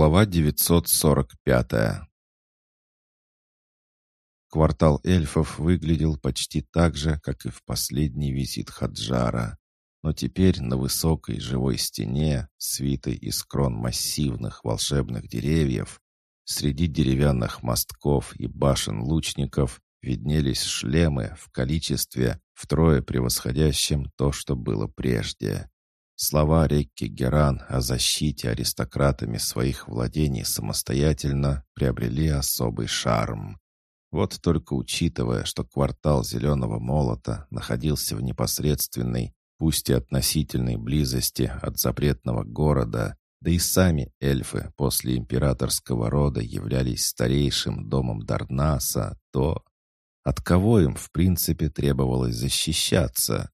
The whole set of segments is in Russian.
Глава 945 Квартал эльфов выглядел почти так же, как и в последний визит Хаджара. Но теперь на высокой живой стене, свитой из крон массивных волшебных деревьев, среди деревянных мостков и башен лучников виднелись шлемы в количестве, втрое превосходящем то, что было прежде. Слова Рекки Геран о защите аристократами своих владений самостоятельно приобрели особый шарм. Вот только учитывая, что квартал Зеленого Молота находился в непосредственной, пусть и относительной близости от запретного города, да и сами эльфы после императорского рода являлись старейшим домом Дарнаса, то от кого им в принципе требовалось защищаться?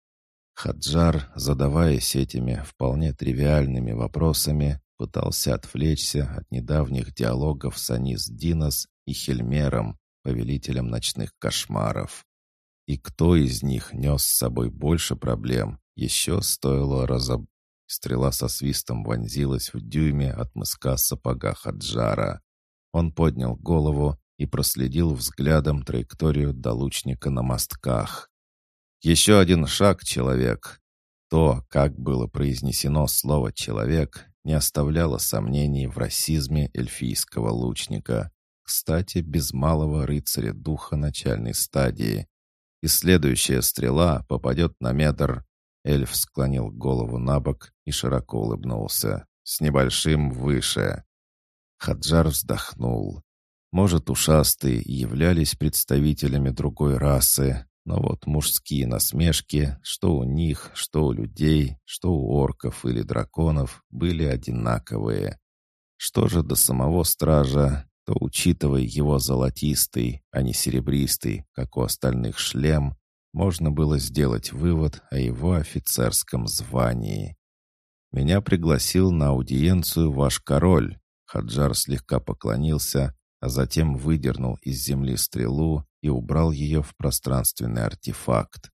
Хаджар, задаваясь этими вполне тривиальными вопросами, пытался отвлечься от недавних диалогов с Анис Динос и Хельмером, повелителем ночных кошмаров. И кто из них нес с собой больше проблем, еще стоило разоб... Стрела со свистом вонзилась в дюйме от мыска сапога Хаджара. Он поднял голову и проследил взглядом траекторию до лучника на мостках. Еще один шаг, человек. То, как было произнесено слово «человек», не оставляло сомнений в расизме эльфийского лучника. Кстати, без малого рыцаря духа начальной стадии. И следующая стрела попадет на метр. Эльф склонил голову на бок и широко улыбнулся. С небольшим выше. Хаджар вздохнул. Может, ушастые являлись представителями другой расы, но вот мужские насмешки, что у них, что у людей, что у орков или драконов, были одинаковые. Что же до самого стража, то, учитывая его золотистый, а не серебристый, как у остальных шлем, можно было сделать вывод о его офицерском звании. «Меня пригласил на аудиенцию ваш король», Хаджар слегка поклонился, а затем выдернул из земли стрелу и убрал ее в пространственный артефакт.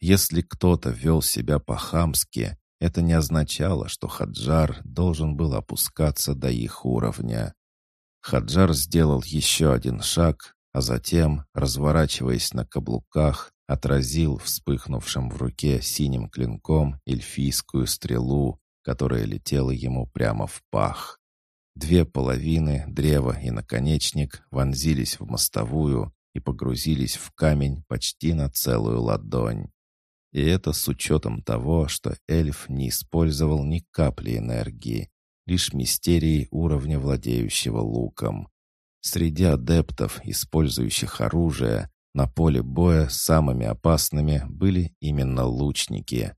Если кто-то вел себя по-хамски, это не означало, что Хаджар должен был опускаться до их уровня. Хаджар сделал еще один шаг, а затем, разворачиваясь на каблуках, отразил вспыхнувшим в руке синим клинком эльфийскую стрелу, которая летела ему прямо в пах. Две половины, древо и наконечник, вонзились в мостовую и погрузились в камень почти на целую ладонь. И это с учетом того, что эльф не использовал ни капли энергии, лишь мистерии уровня владеющего луком. Среди адептов, использующих оружие, на поле боя самыми опасными были именно лучники.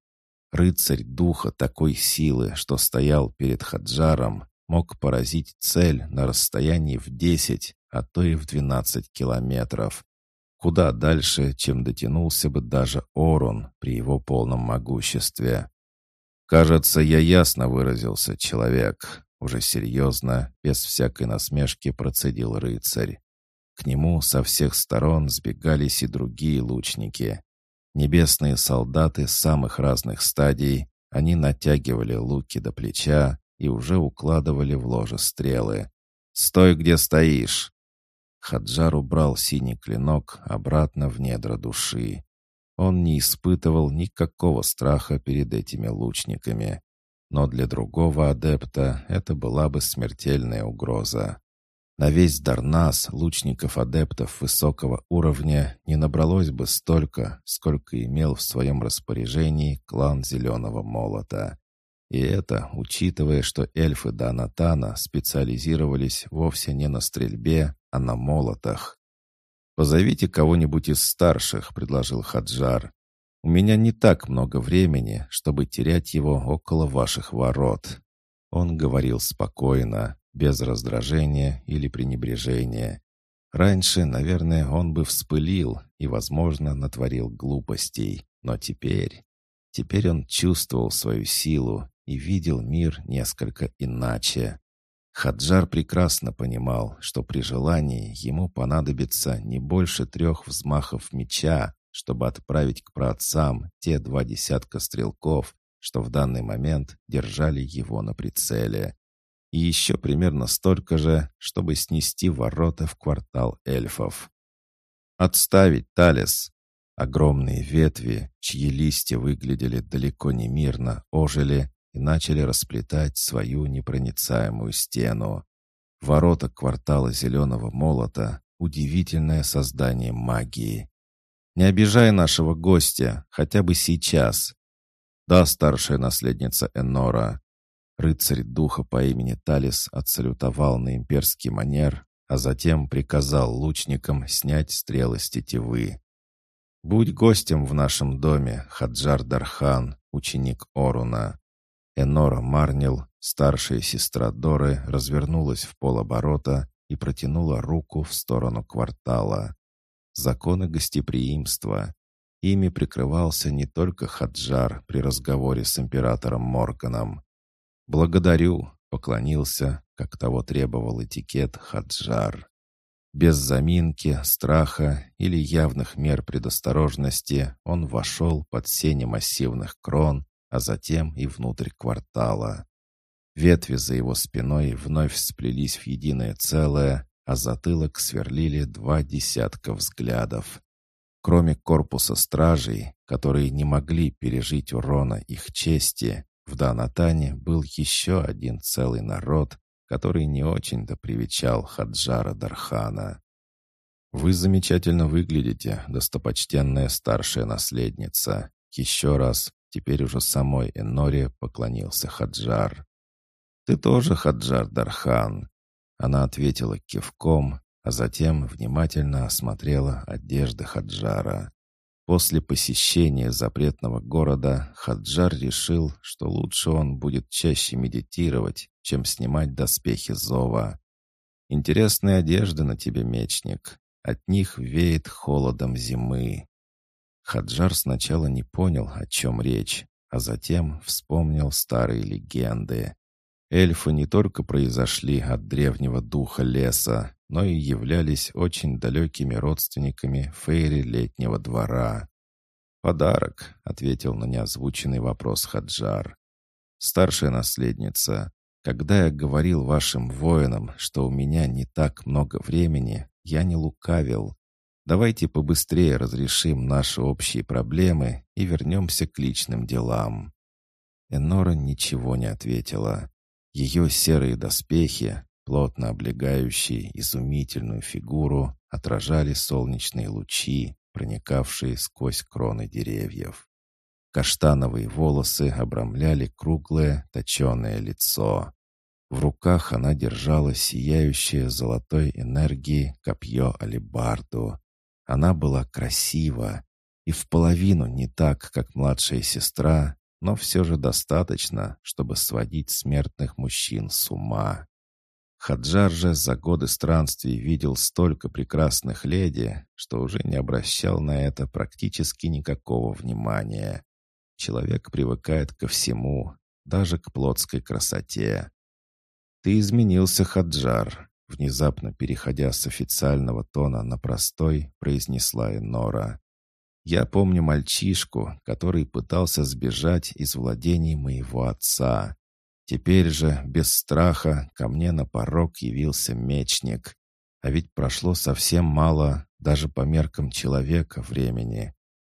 Рыцарь духа такой силы, что стоял перед Хаджаром, мог поразить цель на расстоянии в 10, а то и в 12 километров. Куда дальше, чем дотянулся бы даже Орон при его полном могуществе. «Кажется, я ясно выразился, человек», — уже серьезно, без всякой насмешки процедил рыцарь. К нему со всех сторон сбегались и другие лучники. Небесные солдаты самых разных стадий, они натягивали луки до плеча, и уже укладывали в ложе стрелы. «Стой, где стоишь!» Хаджар убрал синий клинок обратно в недра души. Он не испытывал никакого страха перед этими лучниками. Но для другого адепта это была бы смертельная угроза. На весь Дарнас лучников-адептов высокого уровня не набралось бы столько, сколько имел в своем распоряжении клан Зеленого Молота. И это, учитывая, что эльфы Данатана специализировались вовсе не на стрельбе, а на молотах. «Позовите кого-нибудь из старших», — предложил Хаджар. «У меня не так много времени, чтобы терять его около ваших ворот». Он говорил спокойно, без раздражения или пренебрежения. Раньше, наверное, он бы вспылил и, возможно, натворил глупостей. Но теперь... Теперь он чувствовал свою силу и видел мир несколько иначе. Хаджар прекрасно понимал, что при желании ему понадобится не больше трех взмахов меча, чтобы отправить к праотцам те два десятка стрелков, что в данный момент держали его на прицеле. и еще примерно столько же, чтобы снести ворота в квартал эльфов. «Отставить, Талис!» Огромные ветви, чьи листья выглядели далеко не мирно, ожили и начали расплетать свою непроницаемую стену. Ворота квартала Зеленого Молота — удивительное создание магии. «Не обижай нашего гостя, хотя бы сейчас!» «Да, старшая наследница Энора!» Рыцарь духа по имени Талис отсалютовал на имперский манер, а затем приказал лучникам снять стрелы с тетивы. «Будь гостем в нашем доме, Хаджар Дархан, ученик Оруна». Энора Марнил, старшая сестра Доры, развернулась в полоборота и протянула руку в сторону квартала. Законы гостеприимства. Ими прикрывался не только Хаджар при разговоре с императором Морганом. «Благодарю», — поклонился, как того требовал этикет Хаджар. Без заминки, страха или явных мер предосторожности он вошел под сени массивных крон, а затем и внутрь квартала. Ветви за его спиной вновь сплелись в единое целое, а затылок сверлили два десятка взглядов. Кроме корпуса стражей, которые не могли пережить урона их чести, в Данатане был еще один целый народ, который не очень-то привечал Хаджара Дархана. «Вы замечательно выглядите, достопочтенная старшая наследница. Еще раз, теперь уже самой Эноре поклонился Хаджар. «Ты тоже Хаджар Дархан?» Она ответила кивком, а затем внимательно осмотрела одежды Хаджара. После посещения запретного города Хаджар решил, что лучше он будет чаще медитировать, чем снимать доспехи Зова. «Интересные одежды на тебе, мечник. От них веет холодом зимы». Хаджар сначала не понял, о чем речь, а затем вспомнил старые легенды. Эльфы не только произошли от древнего духа леса, но и являлись очень далекими родственниками Фейри летнего двора. «Подарок», — ответил на неозвученный вопрос Хаджар. «Старшая наследница, когда я говорил вашим воинам, что у меня не так много времени, я не лукавил. Давайте побыстрее разрешим наши общие проблемы и вернемся к личным делам». Энора ничего не ответила. Ее серые доспехи, плотно облегающие изумительную фигуру, отражали солнечные лучи, проникавшие сквозь кроны деревьев. Каштановые волосы обрамляли круглое, точеное лицо. В руках она держала сияющее золотой энергией копье алебарду. Она была красива, и в половину не так, как младшая сестра, но все же достаточно, чтобы сводить смертных мужчин с ума. Хаджар же за годы странствий видел столько прекрасных леди, что уже не обращал на это практически никакого внимания. Человек привыкает ко всему, даже к плотской красоте. «Ты изменился, Хаджар», — внезапно переходя с официального тона на простой, произнесла Энора. «Я помню мальчишку, который пытался сбежать из владений моего отца. Теперь же, без страха, ко мне на порог явился мечник. А ведь прошло совсем мало, даже по меркам человека, времени.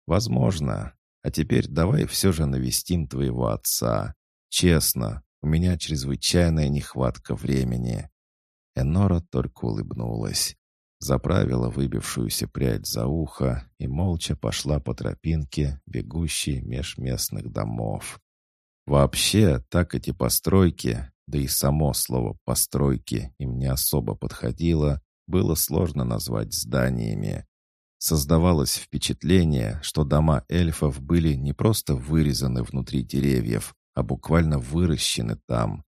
Возможно. А теперь давай все же навестим твоего отца. Честно, у меня чрезвычайная нехватка времени». Энора только улыбнулась. Заправила выбившуюся прядь за ухо и молча пошла по тропинке, бегущей меж местных домов. Вообще, так эти постройки, да и само слово «постройки» им не особо подходило, было сложно назвать зданиями. Создавалось впечатление, что дома эльфов были не просто вырезаны внутри деревьев, а буквально выращены там.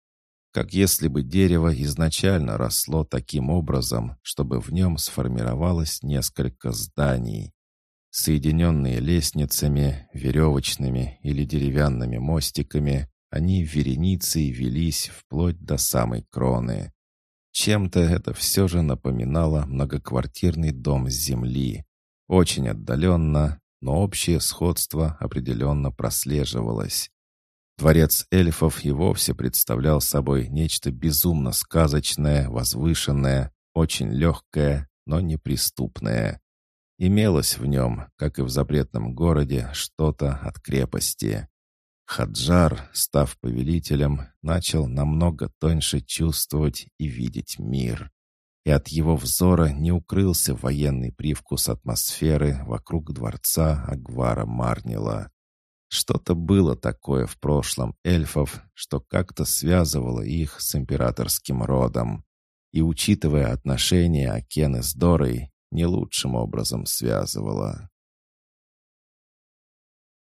Как если бы дерево изначально росло таким образом, чтобы в нем сформировалось несколько зданий. Соединенные лестницами, веревочными или деревянными мостиками, они вереницей велись вплоть до самой кроны. Чем-то это все же напоминало многоквартирный дом с земли. Очень отдаленно, но общее сходство определенно прослеживалось. Дворец эльфов и вовсе представлял собой нечто безумно сказочное, возвышенное, очень легкое, но неприступное. Имелось в нем, как и в запретном городе, что-то от крепости. Хаджар, став повелителем, начал намного тоньше чувствовать и видеть мир. И от его взора не укрылся военный привкус атмосферы вокруг дворца Агвара Марнила. Что-то было такое в прошлом эльфов, что как-то связывало их с императорским родом. И, учитывая отношения Акены с Дорой, не лучшим образом связывало.